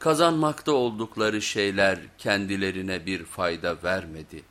kazanmakta oldukları şeyler kendilerine bir fayda vermedi.